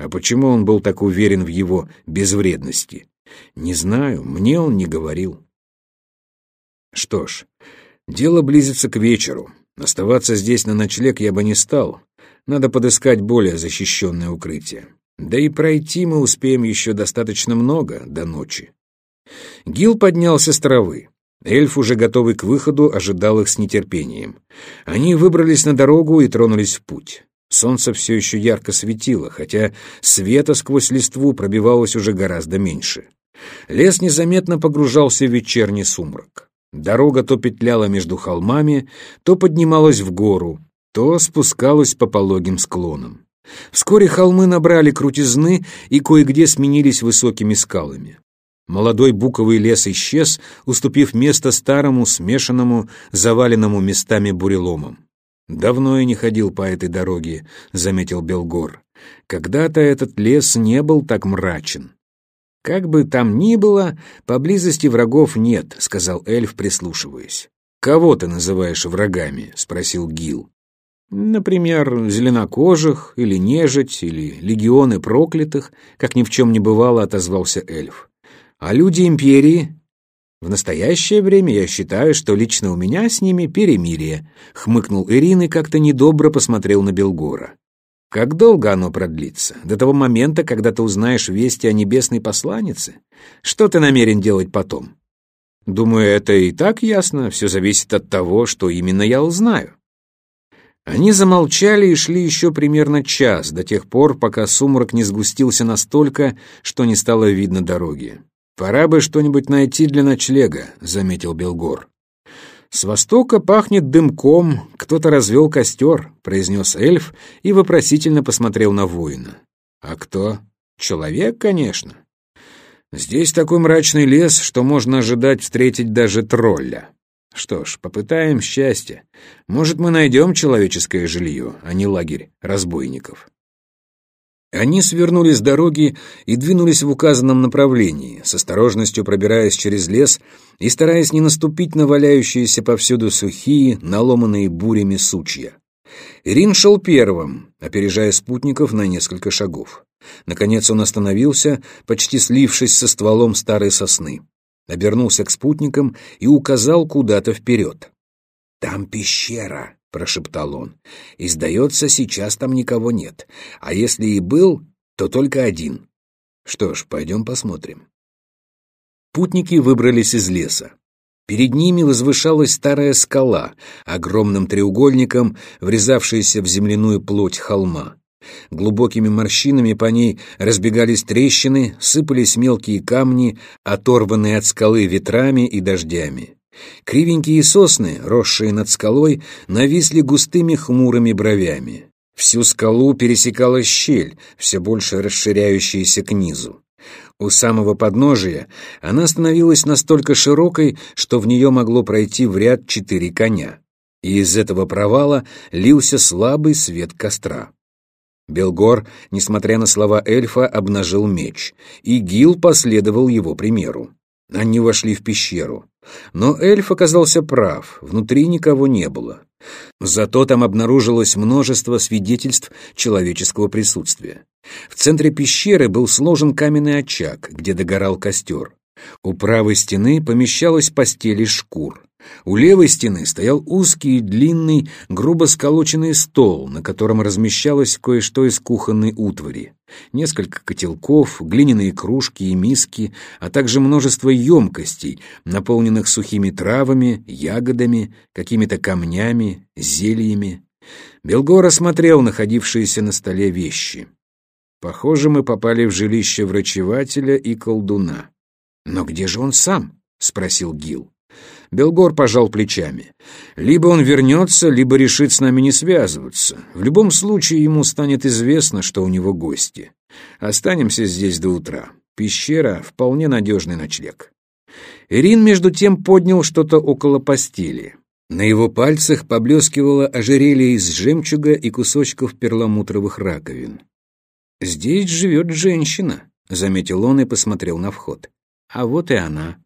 А почему он был так уверен в его безвредности? Не знаю, мне он не говорил. Что ж, дело близится к вечеру. Оставаться здесь на ночлег я бы не стал. Надо подыскать более защищенное укрытие. Да и пройти мы успеем еще достаточно много до ночи. Гил поднялся с травы. Эльф, уже готовый к выходу, ожидал их с нетерпением. Они выбрались на дорогу и тронулись в путь. Солнце все еще ярко светило, хотя света сквозь листву пробивалось уже гораздо меньше. Лес незаметно погружался в вечерний сумрак. Дорога то петляла между холмами, то поднималась в гору, то спускалась по пологим склонам. Вскоре холмы набрали крутизны и кое-где сменились высокими скалами. Молодой буковый лес исчез, уступив место старому, смешанному, заваленному местами буреломам. «Давно я не ходил по этой дороге», — заметил Белгор. «Когда-то этот лес не был так мрачен». «Как бы там ни было, поблизости врагов нет», — сказал эльф, прислушиваясь. «Кого ты называешь врагами?» — спросил Гил. «Например, зеленокожих, или нежить, или легионы проклятых», как ни в чем не бывало, отозвался эльф. А люди империи? В настоящее время я считаю, что лично у меня с ними перемирие, хмыкнул Ирин и как-то недобро посмотрел на Белгора. Как долго оно продлится? До того момента, когда ты узнаешь вести о небесной посланнице? Что ты намерен делать потом? Думаю, это и так ясно, все зависит от того, что именно я узнаю. Они замолчали и шли еще примерно час, до тех пор, пока сумрак не сгустился настолько, что не стало видно дороги. «Пора бы что-нибудь найти для ночлега», — заметил Белгор. «С востока пахнет дымком, кто-то развел костер», — произнес эльф и вопросительно посмотрел на воина. «А кто? Человек, конечно. Здесь такой мрачный лес, что можно ожидать встретить даже тролля. Что ж, попытаем счастье. Может, мы найдем человеческое жилье, а не лагерь разбойников». Они свернули с дороги и двинулись в указанном направлении, с осторожностью пробираясь через лес и стараясь не наступить на валяющиеся повсюду сухие, наломанные бурями сучья. Ирин шел первым, опережая спутников на несколько шагов. Наконец он остановился, почти слившись со стволом старой сосны. Обернулся к спутникам и указал куда-то вперед. «Там пещера», — прошептал он. «И, сдается, сейчас там никого нет. А если и был, то только один. Что ж, пойдем посмотрим». Путники выбрались из леса. Перед ними возвышалась старая скала, огромным треугольником, врезавшаяся в земляную плоть холма. Глубокими морщинами по ней разбегались трещины, сыпались мелкие камни, оторванные от скалы ветрами и дождями. Кривенькие сосны, росшие над скалой, нависли густыми хмурыми бровями. Всю скалу пересекала щель, все больше расширяющаяся к низу. У самого подножия она становилась настолько широкой, что в нее могло пройти в ряд четыре коня. И из этого провала лился слабый свет костра. Белгор, несмотря на слова эльфа, обнажил меч, и Гил последовал его примеру. Они вошли в пещеру. Но эльф оказался прав, внутри никого не было. Зато там обнаружилось множество свидетельств человеческого присутствия. В центре пещеры был сложен каменный очаг, где догорал костер. У правой стены помещалась постель из шкур. У левой стены стоял узкий длинный, грубо сколоченный стол, на котором размещалось кое-что из кухонной утвари. Несколько котелков, глиняные кружки и миски, а также множество емкостей, наполненных сухими травами, ягодами, какими-то камнями, зельями. Белгор осмотрел находившиеся на столе вещи. Похоже, мы попали в жилище врачевателя и колдуна. «Но где же он сам?» — спросил Гил. Белгор пожал плечами. «Либо он вернется, либо решит с нами не связываться. В любом случае ему станет известно, что у него гости. Останемся здесь до утра. Пещера — вполне надежный ночлег». Ирин, между тем, поднял что-то около постели. На его пальцах поблескивало ожерелье из жемчуга и кусочков перламутровых раковин. «Здесь живет женщина», — заметил он и посмотрел на вход. «А вот и она».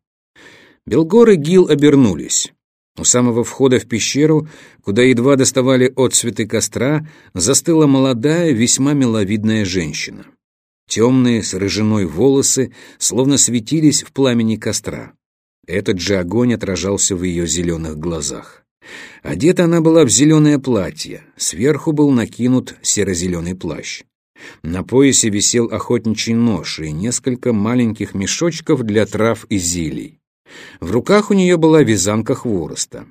Белгор и Гил обернулись. У самого входа в пещеру, куда едва доставали отцветы костра, застыла молодая, весьма миловидная женщина. Темные с рыжиной волосы словно светились в пламени костра. Этот же огонь отражался в ее зеленых глазах. Одета она была в зеленое платье, сверху был накинут серо-зеленый плащ. На поясе висел охотничий нож и несколько маленьких мешочков для трав и зелий. В руках у нее была вязанка хвороста.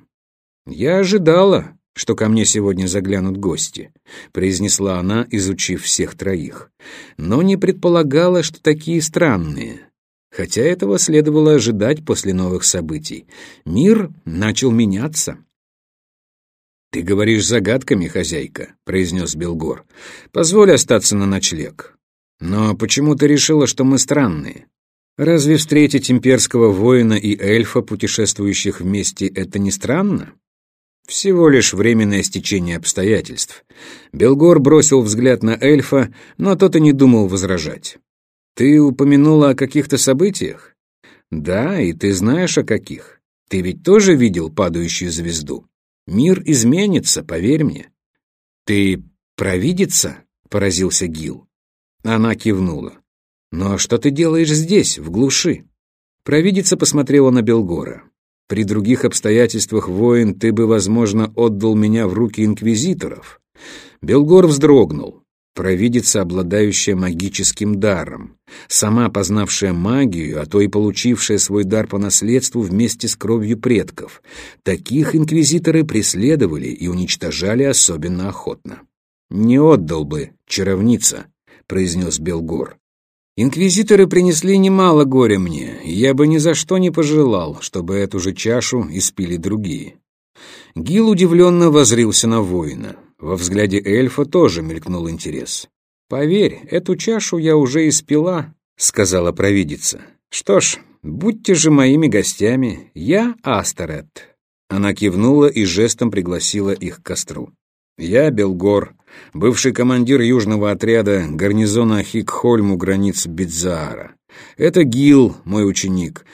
«Я ожидала, что ко мне сегодня заглянут гости», — произнесла она, изучив всех троих. «Но не предполагала, что такие странные. Хотя этого следовало ожидать после новых событий. Мир начал меняться». «Ты говоришь загадками, хозяйка», — произнес Белгор. «Позволь остаться на ночлег. Но почему ты решила, что мы странные? Разве встретить имперского воина и эльфа, путешествующих вместе, это не странно?» Всего лишь временное стечение обстоятельств. Белгор бросил взгляд на эльфа, но тот и не думал возражать. «Ты упомянула о каких-то событиях?» «Да, и ты знаешь, о каких. Ты ведь тоже видел падающую звезду? Мир изменится, поверь мне». «Ты провидица?» — поразился Гил. Она кивнула. «Но что ты делаешь здесь, в глуши?» Провидица посмотрела на Белгора. При других обстоятельствах, воин, ты бы, возможно, отдал меня в руки инквизиторов. Белгор вздрогнул. Провидица, обладающая магическим даром, сама познавшая магию, а то и получившая свой дар по наследству вместе с кровью предков. Таких инквизиторы преследовали и уничтожали особенно охотно. «Не отдал бы, чаровница», — произнес Белгор. Инквизиторы принесли немало горя мне, и я бы ни за что не пожелал, чтобы эту же чашу испили другие. Гил удивленно возрился на воина. Во взгляде эльфа тоже мелькнул интерес. «Поверь, эту чашу я уже испила», — сказала провидица. «Что ж, будьте же моими гостями, я Астерет». Она кивнула и жестом пригласила их к костру. «Я Белгор, бывший командир южного отряда гарнизона Хикхольм у границ Бидзаара. Это Гил, мой ученик,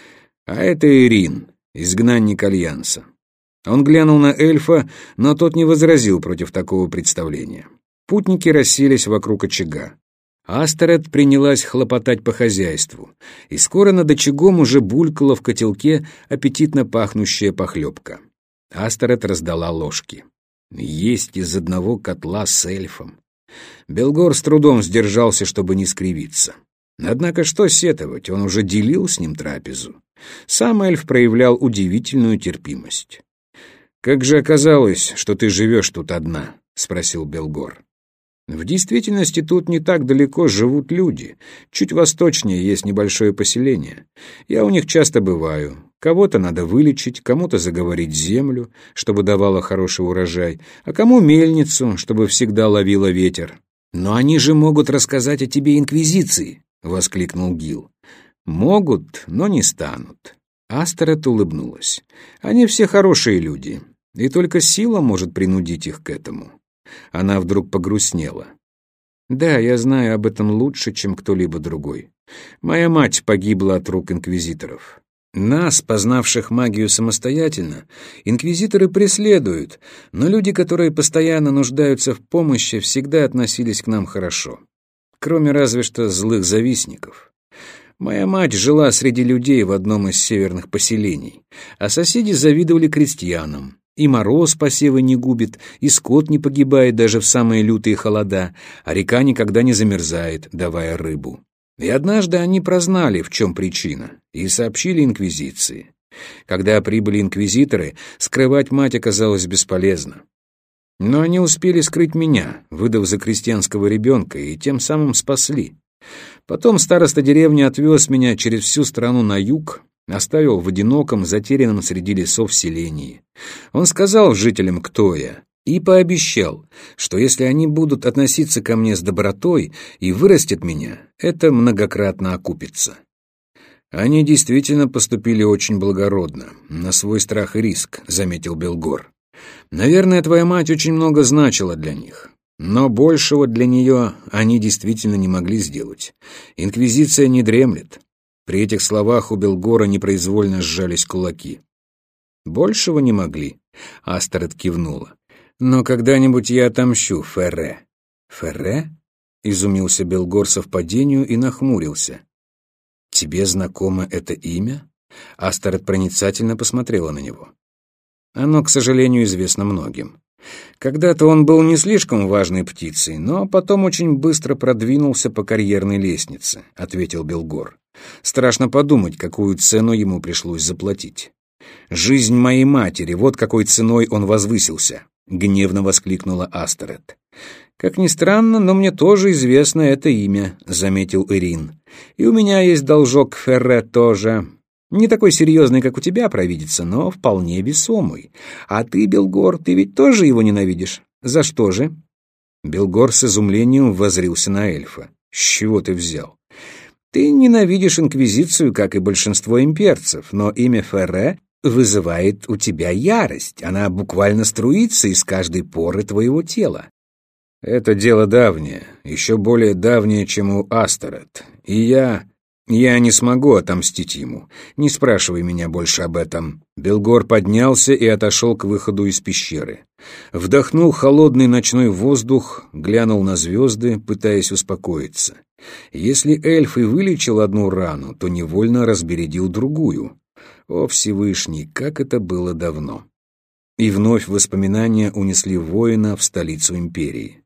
а это Ирин, изгнанник Альянса». Он глянул на эльфа, но тот не возразил против такого представления. Путники расселись вокруг очага. Астерет принялась хлопотать по хозяйству, и скоро над очагом уже булькала в котелке аппетитно пахнущая похлебка. Астерет раздала ложки. Есть из одного котла с эльфом. Белгор с трудом сдержался, чтобы не скривиться. Однако что сетовать, он уже делил с ним трапезу. Сам эльф проявлял удивительную терпимость. «Как же оказалось, что ты живешь тут одна?» — спросил Белгор. В действительности тут не так далеко живут люди. Чуть восточнее есть небольшое поселение. Я у них часто бываю. Кого-то надо вылечить, кому-то заговорить землю, чтобы давала хороший урожай, а кому мельницу, чтобы всегда ловила ветер. «Но они же могут рассказать о тебе Инквизиции!» — воскликнул Гил. «Могут, но не станут». Астерет улыбнулась. «Они все хорошие люди, и только сила может принудить их к этому». Она вдруг погрустнела. «Да, я знаю об этом лучше, чем кто-либо другой. Моя мать погибла от рук инквизиторов. Нас, познавших магию самостоятельно, инквизиторы преследуют, но люди, которые постоянно нуждаются в помощи, всегда относились к нам хорошо. Кроме разве что злых завистников. Моя мать жила среди людей в одном из северных поселений, а соседи завидовали крестьянам. И мороз посевы не губит, и скот не погибает даже в самые лютые холода, а река никогда не замерзает, давая рыбу. И однажды они прознали, в чем причина, и сообщили инквизиции. Когда прибыли инквизиторы, скрывать мать оказалось бесполезно. Но они успели скрыть меня, выдав за крестьянского ребенка, и тем самым спасли. Потом староста деревни отвез меня через всю страну на юг, оставил в одиноком, затерянном среди лесов селении. Он сказал жителям, кто я, и пообещал, что если они будут относиться ко мне с добротой и вырастят меня, это многократно окупится. Они действительно поступили очень благородно, на свой страх и риск, заметил Белгор. Наверное, твоя мать очень много значила для них. Но большего для нее они действительно не могли сделать. Инквизиция не дремлет. При этих словах у Белгора непроизвольно сжались кулаки. «Большего не могли», — Астерет кивнула. «Но когда-нибудь я отомщу Ферре». «Ферре?» — изумился Белгор совпадению и нахмурился. «Тебе знакомо это имя?» Астерет проницательно посмотрела на него. «Оно, к сожалению, известно многим. Когда-то он был не слишком важной птицей, но потом очень быстро продвинулся по карьерной лестнице», — ответил Белгор. «Страшно подумать, какую цену ему пришлось заплатить». «Жизнь моей матери, вот какой ценой он возвысился!» — гневно воскликнула Астерет. «Как ни странно, но мне тоже известно это имя», — заметил Ирин. «И у меня есть должок Ферре тоже. Не такой серьезный, как у тебя, провидится, но вполне весомый. А ты, Белгор, ты ведь тоже его ненавидишь? За что же?» Белгор с изумлением возрился на эльфа. «С чего ты взял?» «Ты ненавидишь Инквизицию, как и большинство имперцев, но имя Ферре вызывает у тебя ярость. Она буквально струится из каждой поры твоего тела. Это дело давнее, еще более давнее, чем у Астерет. И я... я не смогу отомстить ему. Не спрашивай меня больше об этом. Белгор поднялся и отошел к выходу из пещеры. Вдохнул холодный ночной воздух, глянул на звезды, пытаясь успокоиться. Если эльф и вылечил одну рану, то невольно разбередил другую. О, Всевышний, как это было давно! И вновь воспоминания унесли воина в столицу империи.